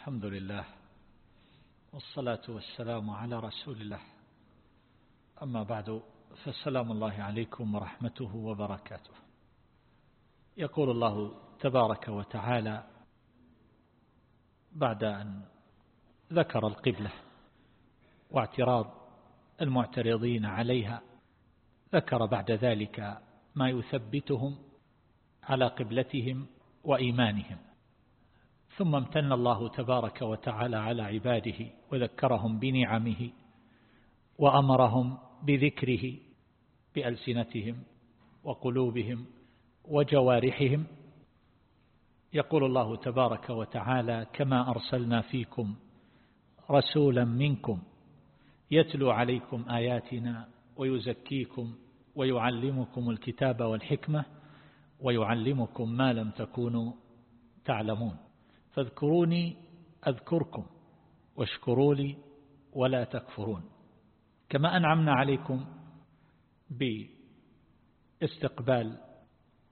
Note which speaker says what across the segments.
Speaker 1: الحمد لله والصلاة والسلام على رسول الله. أما بعد فالسلام الله عليكم ورحمته وبركاته. يقول الله تبارك وتعالى بعد أن ذكر القبلة واعتراض المعترضين عليها ذكر بعد ذلك ما يثبتهم على قبلتهم وإيمانهم. ثم امتن الله تبارك وتعالى على عباده وذكرهم بنعمه وأمرهم بذكره بألسنتهم وقلوبهم وجوارحهم. يقول الله تبارك وتعالى كما أرسلنا فيكم رسولا منكم يتلو عليكم آياتنا ويزكيكم ويعلمكم الكتاب والحكمة ويعلمكم ما لم تكونوا تعلمون. فاذكروني أذكركم واشكروا لي ولا تكفرون. كما أنعمنا عليكم باستقبال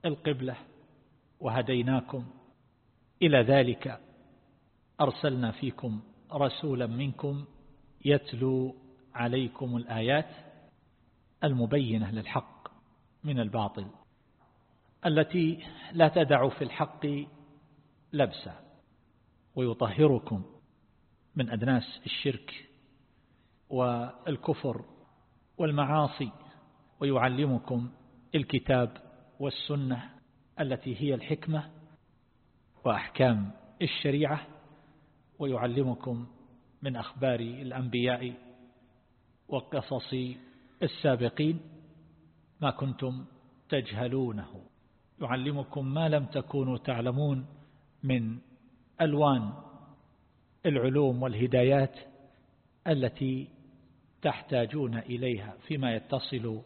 Speaker 1: القبلة وهديناكم. إلى ذلك أرسلنا فيكم رسولا منكم يتلو عليكم الآيات المبينة للحق من الباطل التي لا تدع في الحق لبسا. ويطهركم من أدناس الشرك والكفر والمعاصي ويعلمكم الكتاب والسنة التي هي الحكمة وأحكام الشريعة ويعلمكم من أخبار الأنبياء وقصص السابقين ما كنتم تجهلونه. يعلمكم ما لم تكونوا تعلمون من ألوان العلوم والهدايات التي تحتاجون إليها فيما يتصل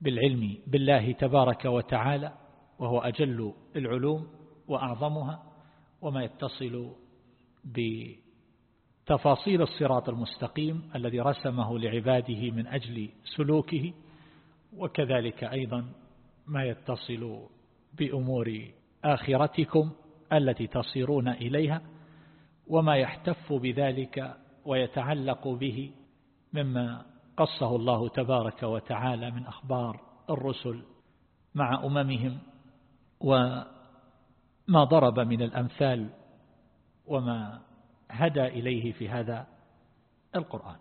Speaker 1: بالعلم بالله تبارك وتعالى وهو أجل العلوم وأعظمها وما يتصل بتفاصيل الصراط المستقيم الذي رسمه لعباده من أجل سلوكه وكذلك أيضا ما يتصل بأمور آخرتكم. التي تصيرون إليها وما يحتف بذلك ويتعلق به مما قصه الله تبارك وتعالى من أخبار الرسل مع أممهم وما ضرب من الأمثال وما هدى إليه في هذا القرآن.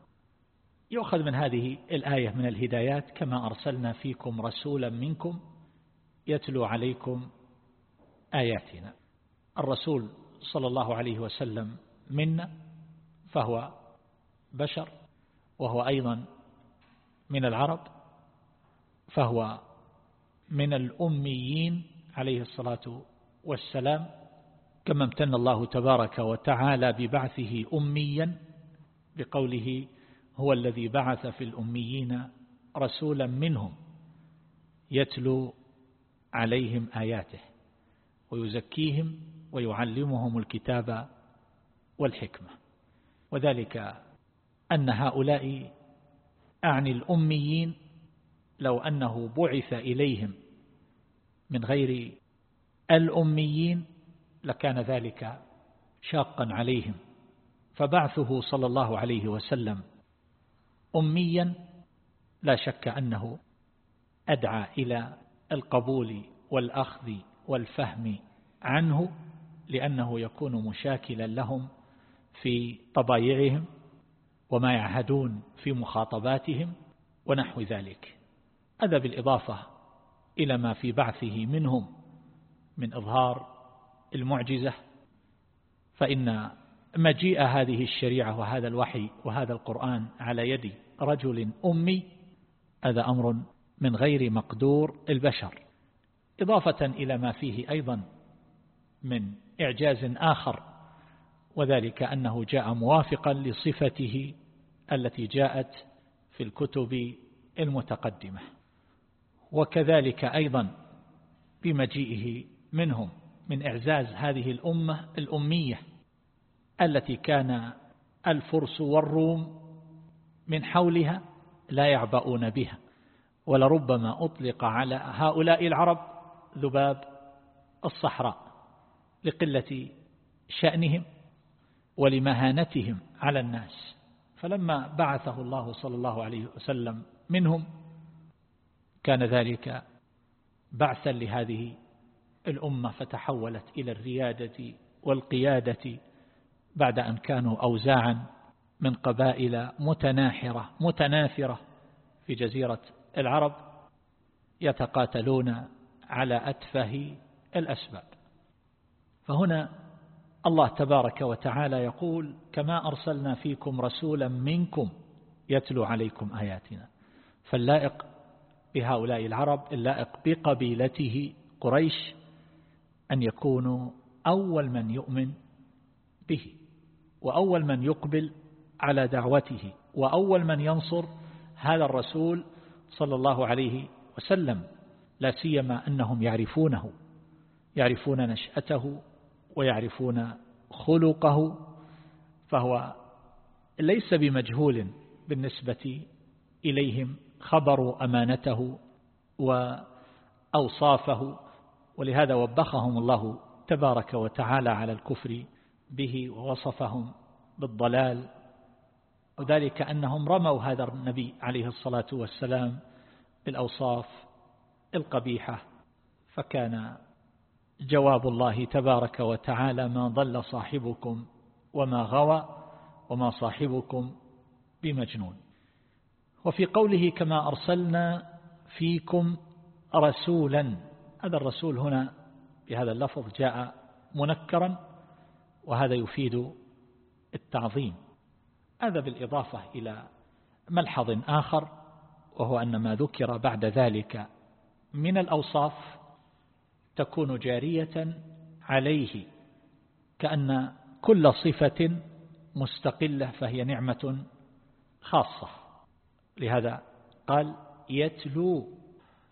Speaker 1: يؤخذ من هذه الآية من الهدايات كما أرسلنا فيكم رسولا منكم يتلو عليكم آياتنا. الرسول صلى الله عليه وسلم منا فهو بشر وهو أيضا من العرب فهو من الأميين عليه الصلاة والسلام كما امتن الله تبارك وتعالى ببعثه أميا بقوله هو الذي بعث في الأميين رسولا منهم يتلو عليهم آياته ويزكيهم ويعلمهم الكتاب والحكمة. وذلك أن هؤلاء أعني الأميين لو أنه بعث إليهم من غير الأميين لكان ذلك شاقا عليهم. فبعثه صلى الله عليه وسلم أميا لا شك أنه أدعى إلى القبول والأخذ والفهم عنه لأنه يكون مشاكلا لهم في طبايعهم وما يعهدون في مخاطباتهم ونحو ذلك. هذا بالإضافة إلى ما في بعثه منهم من إظهار المعجزة. فإن مجيء هذه الشريعة وهذا الوحي وهذا القرآن على يد رجل أمي هذا أمر من غير مقدور البشر. إضافة إلى ما فيه أيضا من إعجاز آخر وذلك أنه جاء موافقا لصفته التي جاءت في الكتب المتقدمة وكذلك أيضا بمجيئه منهم من إعزاز هذه الأمة الأمية التي كان الفرس والروم من حولها لا يعبؤون بها ولربما أطلق على هؤلاء العرب ذباب الصحراء. لقلة شأنهم ولمهانتهم على الناس. فلما بعثه الله صلى الله عليه وسلم منهم كان ذلك بعثا لهذه الأمة فتحولت إلى الريادة والقيادة بعد أن كانوا أوزاعا من قبائل متناحرة متناثرة في جزيرة العرب يتقاتلون على أتفه الأسباب. فهنا الله تبارك وتعالى يقول كما أرسلنا فيكم رسولا منكم يتلو عليكم آياتنا. فاللائق بهؤلاء العرب اللائق بقبيلته قريش أن يكونوا أول من يؤمن به وأول من يقبل على دعوته وأول من ينصر هذا الرسول صلى الله عليه وسلم لا سيما أنهم يعرفونه يعرفون نشأته ويعرفون خلقه فهو ليس بمجهول بالنسبة إليهم خبروا أمانته وأوصافه ولهذا وبخهم الله تبارك وتعالى على الكفر به ووصفهم بالضلال. وذلك أنهم رموا هذا النبي عليه الصلاة والسلام بالأوصاف القبيحة فكان جواب الله تبارك وتعالى ما ضل صاحبكم وما غوى وما صاحبكم بمجنون. وفي قوله كما أرسلنا فيكم رسولا هذا الرسول هنا بهذا اللفظ جاء منكرا وهذا يفيد التعظيم. هذا بالإضافة إلى ملحظ آخر وهو أن ما ذكر بعد ذلك من الأوصاف تكون جارية عليه كأن كل صفة مستقلة فهي نعمة خاصة. لهذا قال يتلو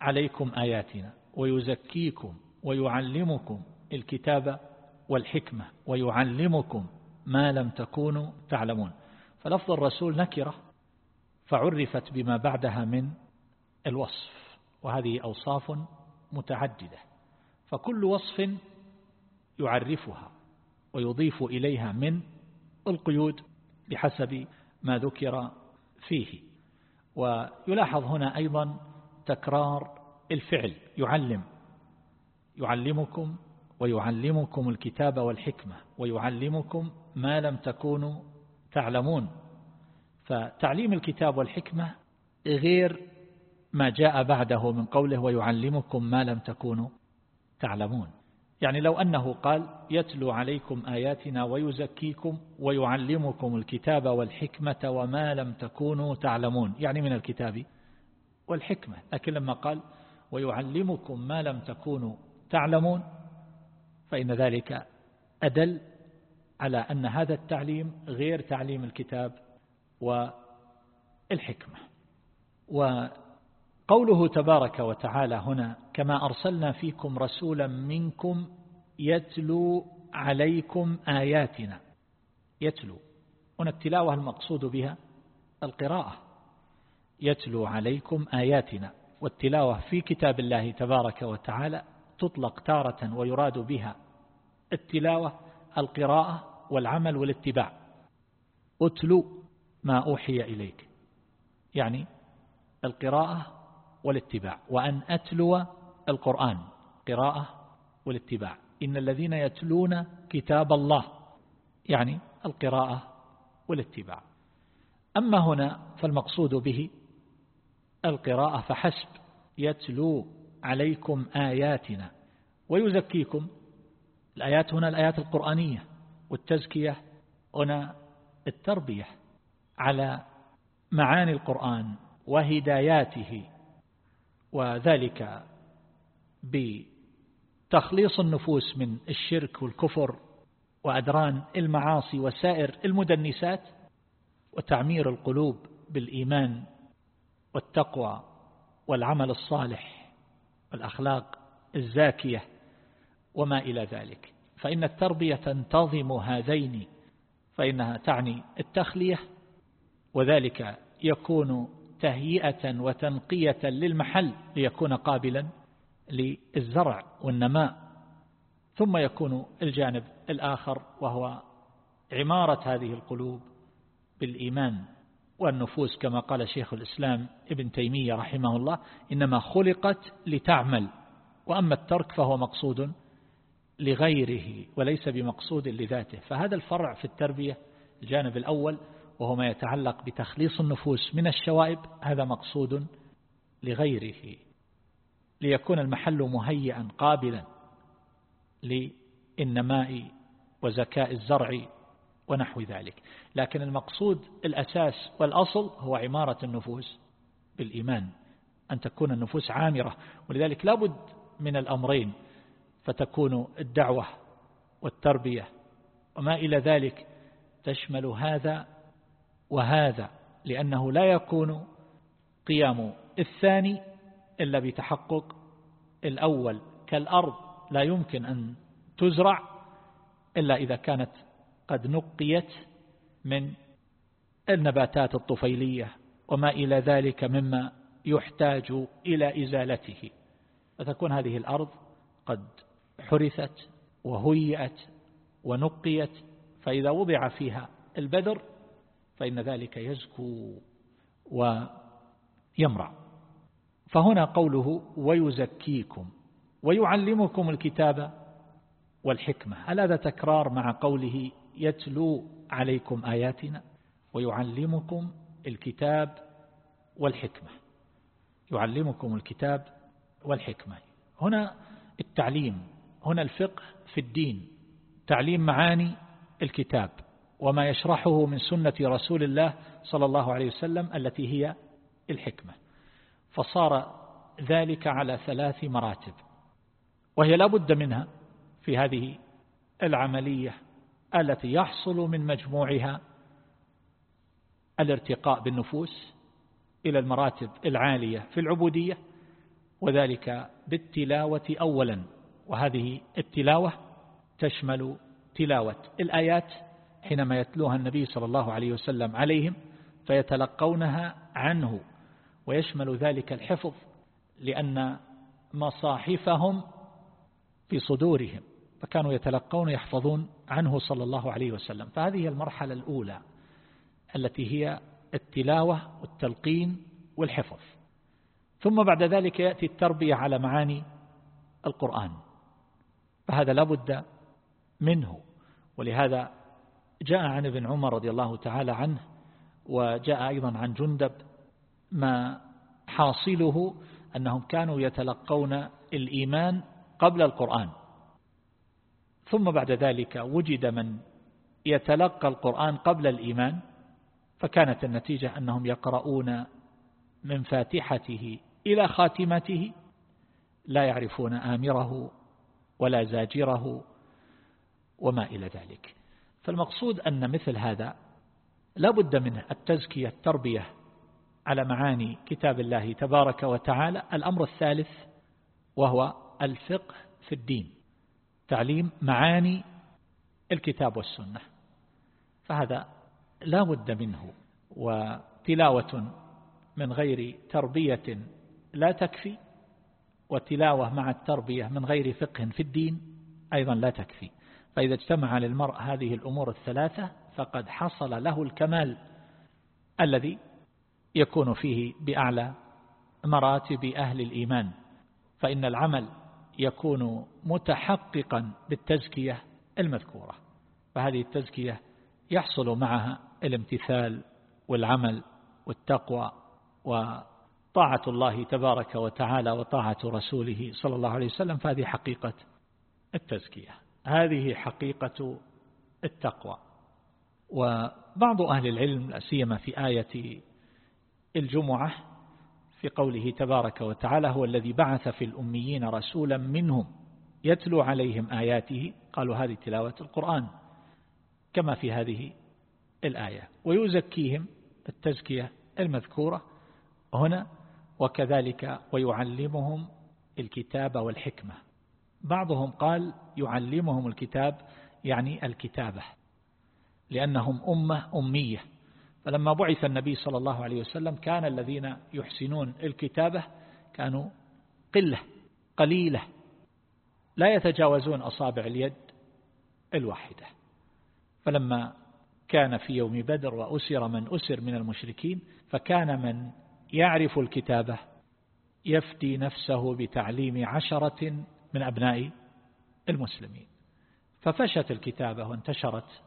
Speaker 1: عليكم آياتنا ويزكيكم ويعلمكم الكتاب والحكمة ويعلمكم ما لم تكونوا تعلمون. فلفظ الرسول نكرة فعرفت بما بعدها من الوصف وهذه أوصاف متعددة. فكل وصف يعرفها ويضيف إليها من القيود بحسب ما ذكر فيه. ويلاحظ هنا أيضا تكرار الفعل. يعلم. يعلمكم ويعلمكم الكتاب والحكمة ويعلمكم ما لم تكونوا تعلمون. فتعليم الكتاب والحكمة غير ما جاء بعده من قوله ويعلمكم ما لم تكونوا تعلمون. يعني لو أنه قال يتلو عليكم آياتنا ويزكيكم ويعلمكم الكتاب والحكمة وما لم تكونوا تعلمون. يعني من الكتاب والحكمة. لكن لما قال ويعلمكم ما لم تكونوا تعلمون فإن ذلك أدل على أن هذا التعليم غير تعليم الكتاب والحكمة. وقوله تبارك وتعالى هنا كما أرسلنا فيكم رسولا منكم يتلو عليكم آياتنا. يتلو. هنا التلاوة المقصود بها القراءة. يتلو عليكم آياتنا. والتلاوة في كتاب الله تبارك وتعالى تطلق تارة ويراد بها التلاوة القراءة والعمل والاتباع. أتلو ما أوحي إليك. يعني القراءة والاتباع وأن أتلو القرآن قراءة والاتباع. إن الذين يتلون كتاب الله يعني القراءة والاتباع. أما هنا فالمقصود به القراءة فحسب يتلو عليكم آياتنا ويزكيكم. الآيات هنا الآيات القرآنية والتزكية هنا التربية على معاني القرآن وهداياته وذلك بتخليص النفوس من الشرك والكفر وأدران المعاصي وسائر المدنسات وتعمير القلوب بالإيمان والتقوى والعمل الصالح والأخلاق الزاكية وما إلى ذلك. فإن التربية تنتظم هذين فإنها تعني التخلية وذلك يكون تهيئة وتنقية للمحل ليكون قابلا للزرع والنماء. ثم يكون الجانب الآخر وهو عمارة هذه القلوب بالإيمان والنفوس كما قال شيخ الإسلام ابن تيمية رحمه الله إنما خلقت لتعمل وأما الترك فهو مقصود لغيره وليس بمقصود لذاته. فهذا الفرع في التربية الجانب الأول وهو ما يتعلق بتخليص النفوس من الشوائب هذا مقصود لغيره. ليكون المحل مهيئا قابلا للنماء وزكاء الزرع ونحو ذلك. لكن المقصود الأساس والأصل هو عمارة النفوس بالإيمان أن تكون النفوس عامرة. ولذلك لابد من الأمرين فتكون الدعوة والتربية. وما إلى ذلك تشمل هذا وهذا لأنه لا يكون قيام الثاني إلا بتحقق الأول. كالأرض لا يمكن أن تزرع إلا إذا كانت قد نقيت من النباتات الطفيلية وما إلى ذلك مما يحتاج إلى إزالته. فتكون هذه الأرض قد حرثت وهيئت ونقيت فإذا وضع فيها البذر فإن ذلك يزكو ويمرع فهنا قوله ويزكيكم ويعلمكم الكتاب والحكمة. هل هذا تكرار مع قوله يتلو عليكم آياتنا؟ ويعلمكم الكتاب والحكمة. يعلمكم الكتاب والحكمة. هنا التعليم هنا الفقه في الدين. تعليم معاني الكتاب. وما يشرحه من سنة رسول الله صلى الله عليه وسلم التي هي الحكمة. فصار ذلك على ثلاث مراتب. وهي لا بد منها في هذه العملية التي يحصل من مجموعها الارتقاء بالنفوس إلى المراتب العالية في العبودية وذلك بالتلاوة أولا. وهذه التلاوة تشمل تلاوة الآيات حينما يتلوها النبي صلى الله عليه وسلم عليهم فيتلقونها عنه ويشمل ذلك الحفظ لأن مصاحفهم في صدورهم فكانوا يتلقون يحفظون عنه صلى الله عليه وسلم. فهذه المرحلة الأولى التي هي التلاوة والتلقين والحفظ. ثم بعد ذلك يأتي التربية على معاني القرآن فهذا لابد منه ولهذا جاء عن ابن عمر رضي الله تعالى عنه وجاء أيضا عن جندب ما حاصله أنهم كانوا يتلقون الإيمان قبل القرآن. ثم بعد ذلك وجد من يتلقى القرآن قبل الإيمان فكانت النتيجة أنهم يقرؤون من فاتحته إلى خاتمته لا يعرفون آمره ولا زاجره وما إلى ذلك. فالمقصود أن مثل هذا لا بد من التزكية التربية على معاني كتاب الله تبارك وتعالى. الأمر الثالث وهو الفقه في الدين تعليم معاني الكتاب والسنة. فهذا لا بد منه وتلاوة من غير تربية لا تكفي وتلاوة مع التربية من غير فقه في الدين أيضا لا تكفي. فإذا اجتمع للمرء هذه الأمور الثلاثة فقد حصل له الكمال الذي يكون فيه بأعلى مراتب أهل الإيمان. فإن العمل يكون متحققا بالتزكية المذكورة فهذه التزكية يحصل معها الامتثال والعمل والتقوى وطاعة الله تبارك وتعالى وطاعة رسوله صلى الله عليه وسلم فهذه حقيقة التزكية. هذه حقيقة التقوى. وبعض أهل العلم سيما في آية الجمعة في قوله تبارك وتعالى هو الذي بعث في الأميين رسولا منهم يتلو عليهم آياته. قالوا هذه تلاوة القرآن كما في هذه الآية. ويزكيهم التزكية المذكورة هنا وكذلك ويعلمهم الكتاب والحكمة. بعضهم قال يعلمهم الكتاب يعني الكتابة لأنهم أمة أمية. فلما بعث النبي صلى الله عليه وسلم كان الذين يحسنون الكتابة كانوا قلة قليلة لا يتجاوزون أصابع اليد الواحدة. فلما كان في يوم بدر وأسر من أسر من المشركين فكان من يعرف الكتابة يفدي نفسه بتعليم عشرة من أبناء المسلمين. ففشت الكتابة وانتشرت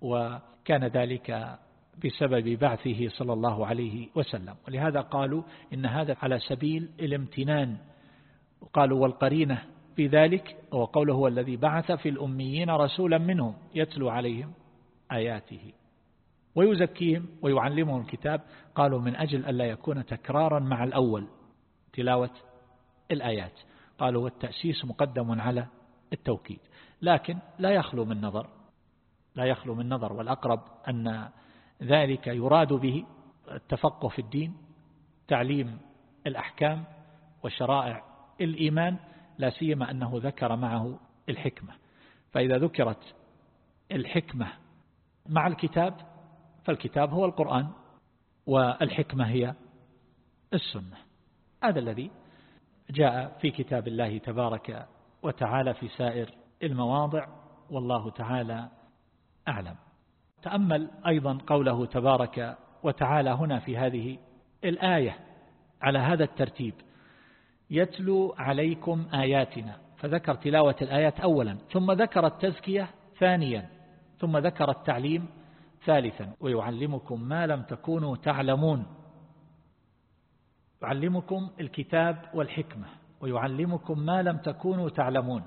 Speaker 1: وكان ذلك بسبب بعثه صلى الله عليه وسلم. ولهذا قالوا إن هذا على سبيل الامتنان. قالوا والقرينة في ذلك هو قوله هو الذي بعث في الأميين رسولا منهم يتلو عليهم آياته. ويزكيهم ويعلمهم الكتاب. قالوا من أجل ألا يكون تكرارا مع الأول تلاوة الآيات. قالوا والتأسيس مقدم على التوكيد. لكن لا يخلو من نظر لا يخلو من نظر والأقرب أن ذلك يراد به التفقه في الدين تعليم الأحكام وشرائع الإيمان لا سيما أنه ذكر معه الحكمة. فإذا ذكرت الحكمة مع الكتاب فالكتاب هو القرآن والحكمة هي السنة. هذا الذي جاء في كتاب الله تبارك وتعالى في سائر المواضع والله تعالى أعلم. تأمل أيضا قوله تبارك وتعالى هنا في هذه الآية على هذا الترتيب يتلو عليكم آياتنا. فذكر تلاوة الآيات أولا ثم ذكر التزكية ثانيا ثم ذكر التعليم ثالثا ويعلمكم ما لم تكونوا تعلمون. يعلمكم الكتاب والحكمة ويعلمكم ما لم تكونوا تعلمون.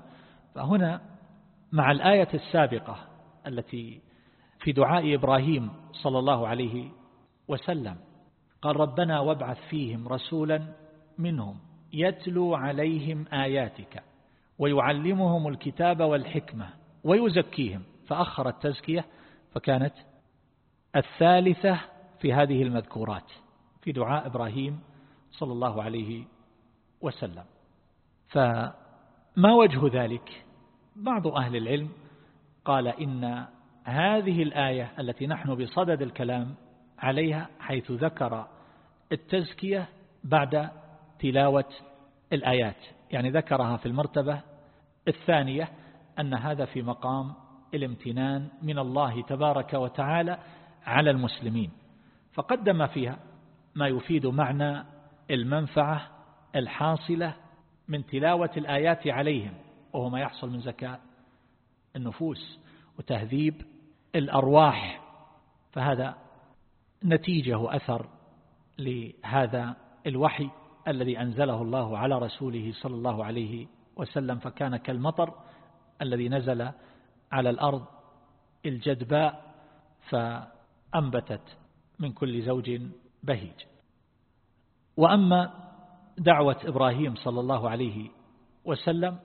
Speaker 1: فهنا مع الآية السابقة التي في دعاء إبراهيم صلى الله عليه وسلم قال ربنا وابعث فيهم رسولا منهم يتلو عليهم آياتك ويعلمهم الكتاب والحكمة ويزكيهم. فأخر التزكية فكانت الثالثة في هذه المذكورات. في دعاء إبراهيم صلى الله عليه وسلم. فما وجه ذلك؟ بعض أهل العلم قال إن هذه الآية التي نحن بصدد الكلام عليها حيث ذكر التزكية بعد تلاوة الآيات. يعني ذكرها في المرتبة الثانية أن هذا في مقام الامتنان من الله تبارك وتعالى على المسلمين. فقدم فيها ما يفيد معنى المنفعة الحاصلة من تلاوة الآيات عليهم وهو ما يحصل من زكاة النفوس وتهذيب الأرواح. فهذا نتيجة وأثر لهذا الوحي الذي أنزله الله على رسوله صلى الله عليه وسلم. فكان كالمطر الذي نزل على الأرض الجدباء فأنبتت من كل زوج بهيج. وأما دعوة إبراهيم صلى الله عليه وسلم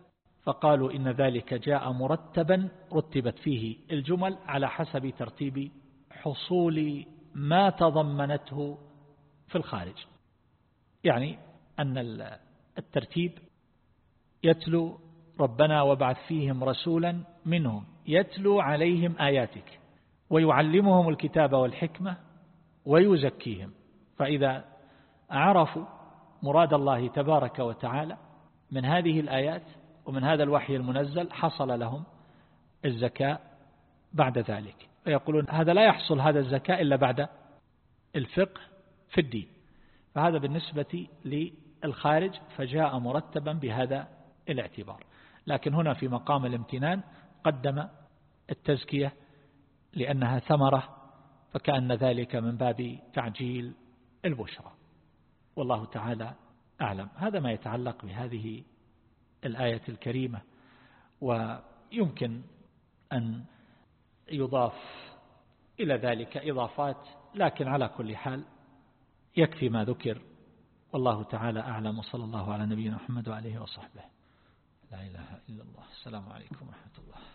Speaker 1: فقالوا إن ذلك جاء مرتبا رتبت فيه الجمل على حسب ترتيب حصول ما تضمنته في الخارج. يعني أن الترتيب يتلو ربنا وابعث فيهم رسولا منهم يتلو عليهم آياتك ويعلمهم الكتاب والحكمة ويزكيهم. فإذا عرفوا مراد الله تبارك وتعالى من هذه الآيات ومن هذا الوحي المنزل حصل لهم الزكاة بعد ذلك. ويقولون هذا لا يحصل هذا الزكاة إلا بعد الفقه في الدين. فهذا بالنسبة للخارج فجاء مرتبا بهذا الاعتبار. لكن هنا في مقام الامتنان قدم التزكية لأنها ثمرة فكأن ذلك من باب تعجيل البشرى. والله تعالى أعلم. هذا ما يتعلق بهذه الآية الكريمة ويمكن أن يضاف إلى ذلك إضافات لكن على كل حال يكفي ما ذكر. والله تعالى أعلم وصلى الله على نبينا محمد وعليه وصحبه. لا إله إلا الله. السلام عليكم ورحمة الله.